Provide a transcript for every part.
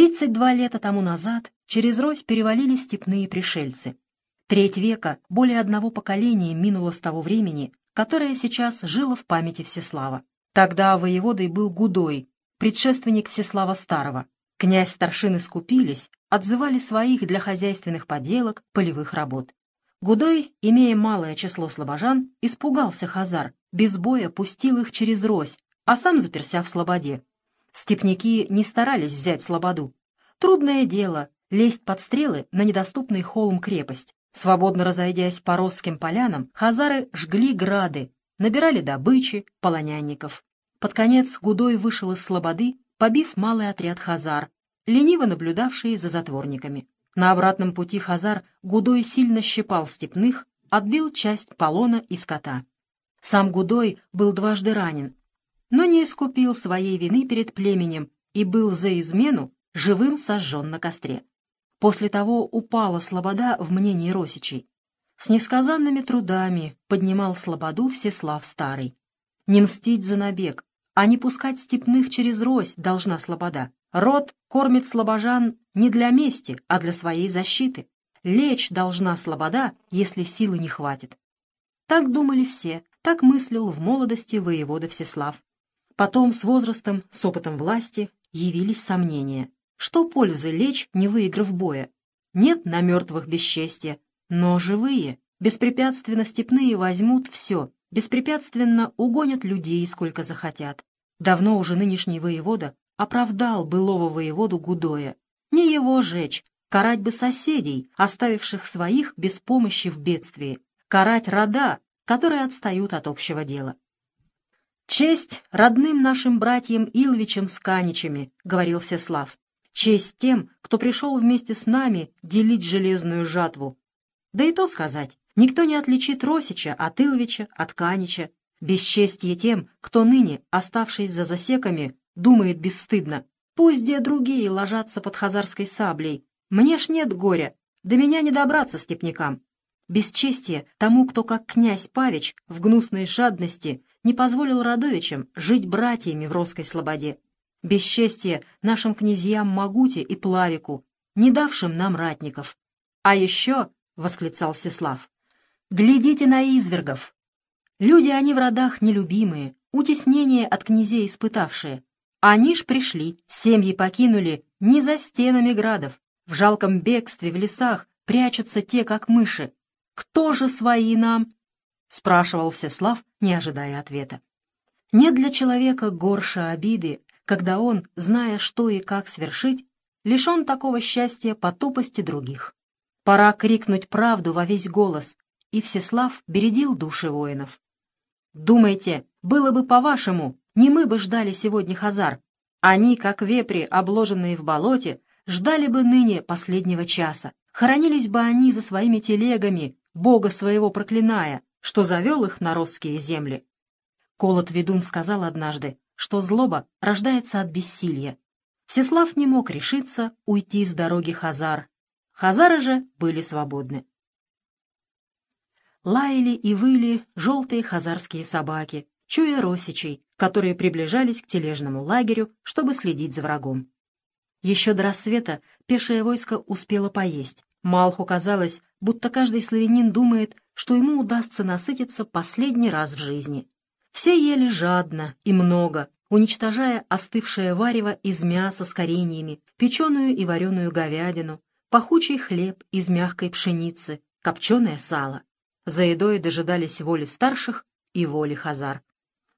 Тридцать два лета тому назад через Рось перевалили степные пришельцы. Треть века, более одного поколения минуло с того времени, которое сейчас жило в памяти Всеслава. Тогда воеводой был Гудой, предшественник Всеслава Старого. Князь старшины скупились, отзывали своих для хозяйственных поделок, полевых работ. Гудой, имея малое число слобожан, испугался хазар, без боя пустил их через рось, а сам заперся в слободе. Степняки не старались взять слободу. Трудное дело — лезть под стрелы на недоступный холм-крепость. Свободно разойдясь по росским полянам, хазары жгли грады, набирали добычи, полонянников. Под конец Гудой вышел из слободы, побив малый отряд хазар, лениво наблюдавшие за затворниками. На обратном пути Хазар Гудой сильно щипал степных, отбил часть полона и скота. Сам Гудой был дважды ранен, но не искупил своей вины перед племенем и был за измену живым сожжен на костре. После того упала слобода в мнении Росичей. С несказанными трудами поднимал слободу Всеслав Старый. Не мстить за набег, а не пускать степных через Рось должна слобода. Род кормит слобожан не для мести, а для своей защиты. Лечь должна слобода, если силы не хватит. Так думали все, так мыслил в молодости воевода Всеслав. Потом с возрастом, с опытом власти, явились сомнения. Что пользы лечь, не выиграв боя? Нет на мертвых бесчестья, но живые, беспрепятственно степные возьмут все, беспрепятственно угонят людей, сколько захотят. Давно уже нынешний воевода оправдал былого воеводу Гудоя. Не его жечь, карать бы соседей, оставивших своих без помощи в бедствии, карать рода, которые отстают от общего дела. «Честь родным нашим братьям Илвичам с Каничами», — говорил Всеслав. «Честь тем, кто пришел вместе с нами делить железную жатву. Да и то сказать, никто не отличит Росича от Илвича, от Канича. Бесчестье тем, кто ныне, оставшись за засеками, думает бесстыдно. Пусть где другие ложатся под хазарской саблей. Мне ж нет горя, до меня не добраться степнякам. Бесчестие тому, кто, как князь Павич, в гнусной жадности не позволил родовичам жить братьями в Русской слободе. Бесчестие нашим князьям Магуте и Плавику, не давшим нам ратников. А еще, — восклицал Всеслав, — глядите на извергов. Люди они в родах нелюбимые, утеснение от князей испытавшие. Они ж пришли, семьи покинули не за стенами градов. В жалком бегстве в лесах прячутся те, как мыши. Кто же свои нам? — спрашивал Всеслав, не ожидая ответа. Нет для человека горше обиды, когда он, зная, что и как свершить, лишен такого счастья по тупости других. Пора крикнуть правду во весь голос, и Всеслав бередил души воинов. «Думайте, было бы по-вашему, не мы бы ждали сегодня Хазар. Они, как вепри, обложенные в болоте, ждали бы ныне последнего часа. Хоронились бы они за своими телегами, Бога своего проклиная, что завел их на росские земли. Колот Ведун сказал однажды, что злоба рождается от бессилия. Всеслав не мог решиться уйти с дороги Хазар. Хазары же были свободны. Лаяли и выли желтые хазарские собаки, чуя росичей, которые приближались к тележному лагерю, чтобы следить за врагом. Еще до рассвета пешее войско успело поесть. Малху казалось, будто каждый славянин думает, что ему удастся насытиться последний раз в жизни. Все ели жадно и много, уничтожая остывшее варево из мяса с кореньями, печеную и вареную говядину, пахучий хлеб из мягкой пшеницы, копченое сало. За едой дожидались воли старших и воли хазар.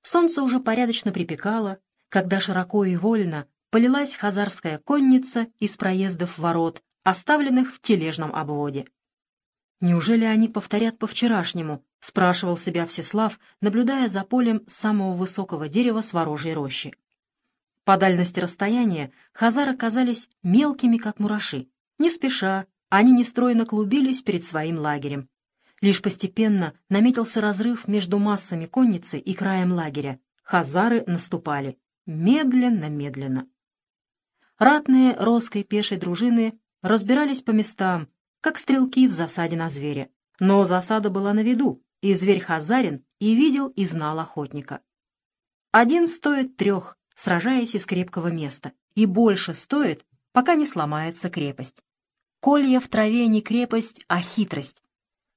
Солнце уже порядочно припекало, когда широко и вольно полилась хазарская конница из проездов ворот, оставленных в тележном обводе. «Неужели они повторят по-вчерашнему?» — спрашивал себя Всеслав, наблюдая за полем самого высокого дерева с ворожьей рощи. По дальности расстояния хазары казались мелкими, как мураши. Не спеша, они нестройно клубились перед своим лагерем. Лишь постепенно наметился разрыв между массами конницы и краем лагеря. Хазары наступали. Медленно-медленно. Ратные роской пешей дружины разбирались по местам, как стрелки в засаде на зверя. Но засада была на виду, и зверь хазарин и видел, и знал охотника. Один стоит трех, сражаясь из крепкого места, и больше стоит, пока не сломается крепость. Колья в траве не крепость, а хитрость.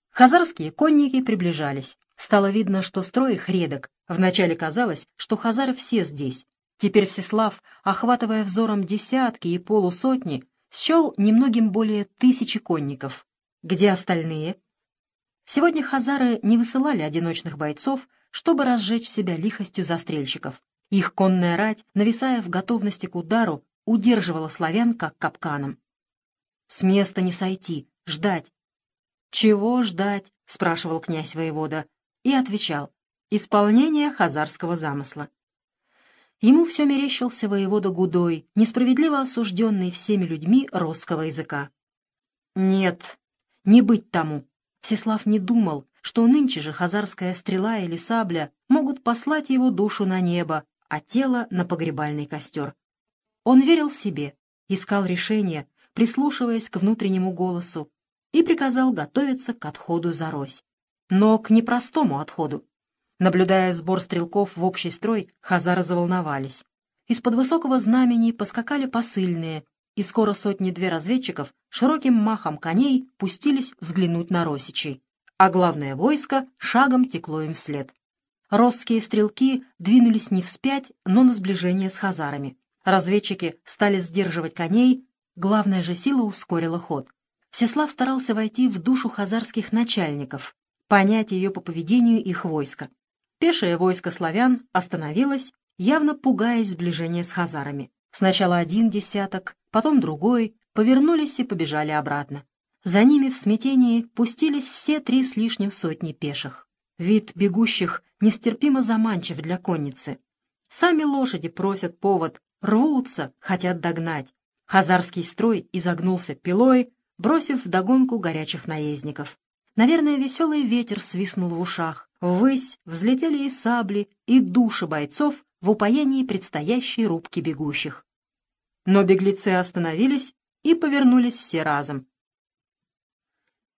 Хазарские конники приближались. Стало видно, что строй их редок. Вначале казалось, что хазары все здесь. Теперь Всеслав, охватывая взором десятки и полусотни, счел немногим более тысячи конников. Где остальные? Сегодня хазары не высылали одиночных бойцов, чтобы разжечь себя лихостью застрельщиков. Их конная рать, нависая в готовности к удару, удерживала славян как капканом. С места не сойти, ждать. «Чего ждать?» — спрашивал князь воевода, и отвечал. «Исполнение хазарского замысла». Ему все мерещился воевода Гудой, несправедливо осужденный всеми людьми русского языка. Нет, не быть тому. Всеслав не думал, что нынче же хазарская стрела или сабля могут послать его душу на небо, а тело на погребальный костер. Он верил себе, искал решения, прислушиваясь к внутреннему голосу, и приказал готовиться к отходу за Рось. Но к непростому отходу. Наблюдая сбор стрелков в общий строй, хазары заволновались. Из-под высокого знамени поскакали посыльные, и скоро сотни-две разведчиков широким махом коней пустились взглянуть на Росичей, а главное войско шагом текло им вслед. Росские стрелки двинулись не вспять, но на сближение с хазарами. Разведчики стали сдерживать коней, главная же сила ускорила ход. Всеслав старался войти в душу хазарских начальников, понять ее по поведению их войска. Пешее войско славян остановилось, явно пугаясь сближения с хазарами. Сначала один десяток, потом другой, повернулись и побежали обратно. За ними в смятении пустились все три с лишним сотни пеших. Вид бегущих нестерпимо заманчив для конницы. Сами лошади просят повод, рвутся, хотят догнать. Хазарский строй изогнулся пилой, бросив вдогонку горячих наездников. Наверное, веселый ветер свистнул в ушах. Ввысь взлетели и сабли, и души бойцов в упоении предстоящей рубки бегущих. Но беглецы остановились и повернулись все разом.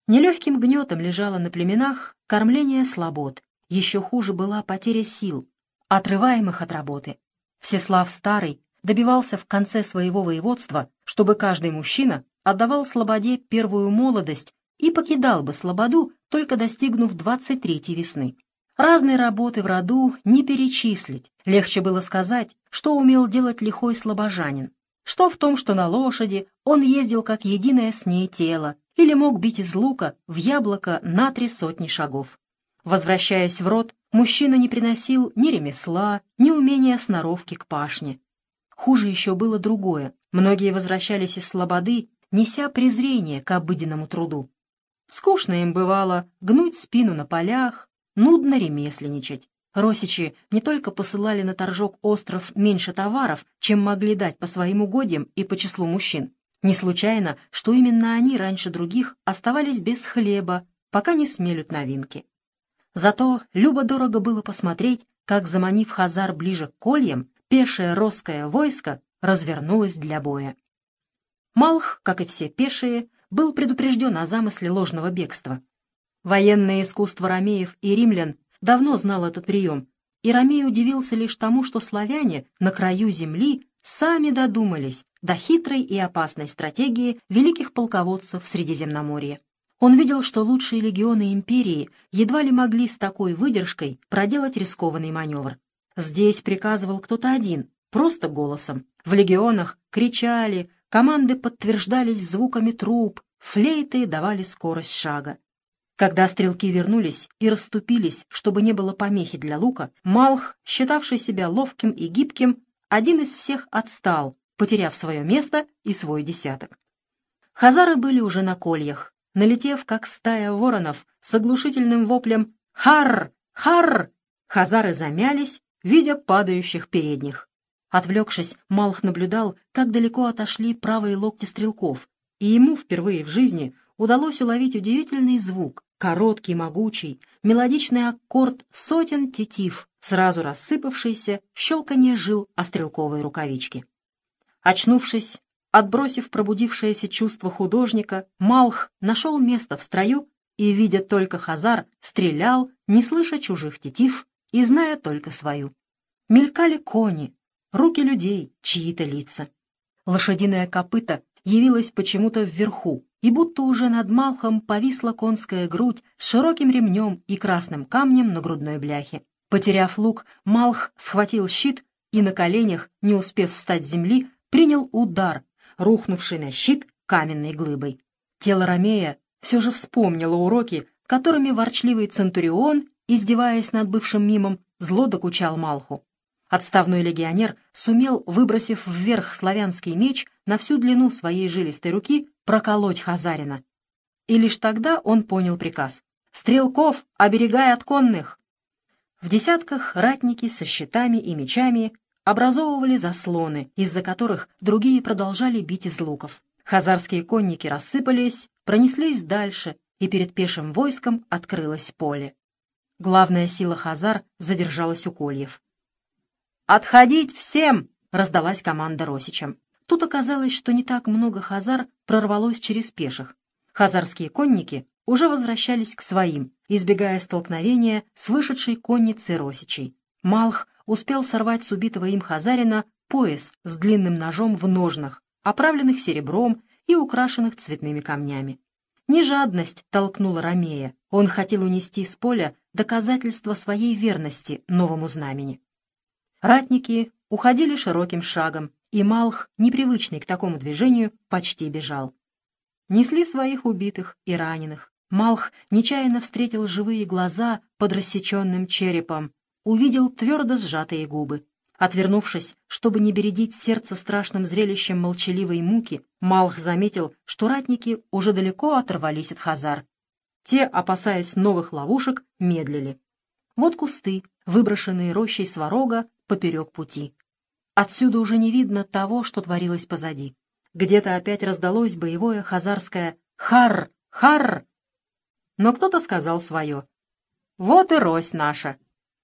Нелегким гнетом лежало на племенах кормление слобод. Еще хуже была потеря сил, отрываемых от работы. Всеслав Старый добивался в конце своего воеводства, чтобы каждый мужчина отдавал слободе первую молодость и покидал бы Слободу, только достигнув 23-й весны. Разные работы в роду не перечислить, легче было сказать, что умел делать лихой слобожанин. Что в том, что на лошади он ездил как единое с ней тело или мог бить из лука в яблоко на три сотни шагов. Возвращаясь в род, мужчина не приносил ни ремесла, ни умения сноровки к пашне. Хуже еще было другое. Многие возвращались из слободы, неся презрение к обыденному труду. Скучно им бывало гнуть спину на полях, нудно ремесленничать. Росичи не только посылали на торжок остров меньше товаров, чем могли дать по своим угодьям и по числу мужчин. Не случайно, что именно они раньше других оставались без хлеба, пока не смелют новинки. Зато любо-дорого было посмотреть, как, заманив Хазар ближе к кольям, пешее росское войско развернулось для боя. Малх, как и все пешие, был предупрежден о замысле ложного бегства. Военное искусство ромеев и римлян давно знал этот прием, и Ромей удивился лишь тому, что славяне на краю земли сами додумались до хитрой и опасной стратегии великих полководцев Средиземноморья. Он видел, что лучшие легионы империи едва ли могли с такой выдержкой проделать рискованный маневр. Здесь приказывал кто-то один, просто голосом. В легионах кричали, Команды подтверждались звуками труб, флейты давали скорость шага. Когда стрелки вернулись и расступились, чтобы не было помехи для лука, Малх, считавший себя ловким и гибким, один из всех отстал, потеряв свое место и свой десяток. Хазары были уже на кольях, налетев, как стая воронов, с оглушительным воплем «Хар! Хар!» Хазары замялись, видя падающих передних. Отвлекшись, Малх наблюдал, как далеко отошли правые локти стрелков, и ему впервые в жизни удалось уловить удивительный звук, короткий, могучий, мелодичный аккорд сотен тетив, сразу рассыпавшийся в щелканье жил о стрелковой рукавичке. Очнувшись, отбросив пробудившееся чувство художника, Малх нашел место в строю и, видя только Хазар, стрелял, не слыша чужих тетив и зная только свою. Мелькали кони, руки людей, чьи-то лица. Лошадиное копыто явилось почему-то вверху, и будто уже над Малхом повисла конская грудь с широким ремнем и красным камнем на грудной бляхе. Потеряв лук, Малх схватил щит и на коленях, не успев встать с земли, принял удар, рухнувший на щит каменной глыбой. Тело Ромея все же вспомнило уроки, которыми ворчливый Центурион, издеваясь над бывшим мимом, зло докучал Малху. Отставной легионер сумел, выбросив вверх славянский меч, на всю длину своей жилистой руки проколоть Хазарина. И лишь тогда он понял приказ. «Стрелков, оберегай от конных!» В десятках ратники со щитами и мечами образовывали заслоны, из-за которых другие продолжали бить из луков. Хазарские конники рассыпались, пронеслись дальше, и перед пешим войском открылось поле. Главная сила Хазар задержалась у кольев. «Отходить всем!» — раздалась команда Росичем. Тут оказалось, что не так много хазар прорвалось через пеших. Хазарские конники уже возвращались к своим, избегая столкновения с вышедшей конницей Росичей. Малх успел сорвать с убитого им хазарина пояс с длинным ножом в ножнах, оправленных серебром и украшенных цветными камнями. Не жадность толкнула Ромея, он хотел унести с поля доказательство своей верности новому знамени. Ратники уходили широким шагом, и Малх, непривычный к такому движению, почти бежал. Несли своих убитых и раненых. Малх нечаянно встретил живые глаза под рассеченным черепом, увидел твердо сжатые губы. Отвернувшись, чтобы не бередить сердце страшным зрелищем молчаливой муки, Малх заметил, что ратники уже далеко оторвались от хазар. Те, опасаясь новых ловушек, медлили. Вот кусты, выброшенные рощей сварога поперек пути. Отсюда уже не видно того, что творилось позади. Где-то опять раздалось боевое хазарское «Хар! Хар!» Но кто-то сказал свое. «Вот и рось наша!»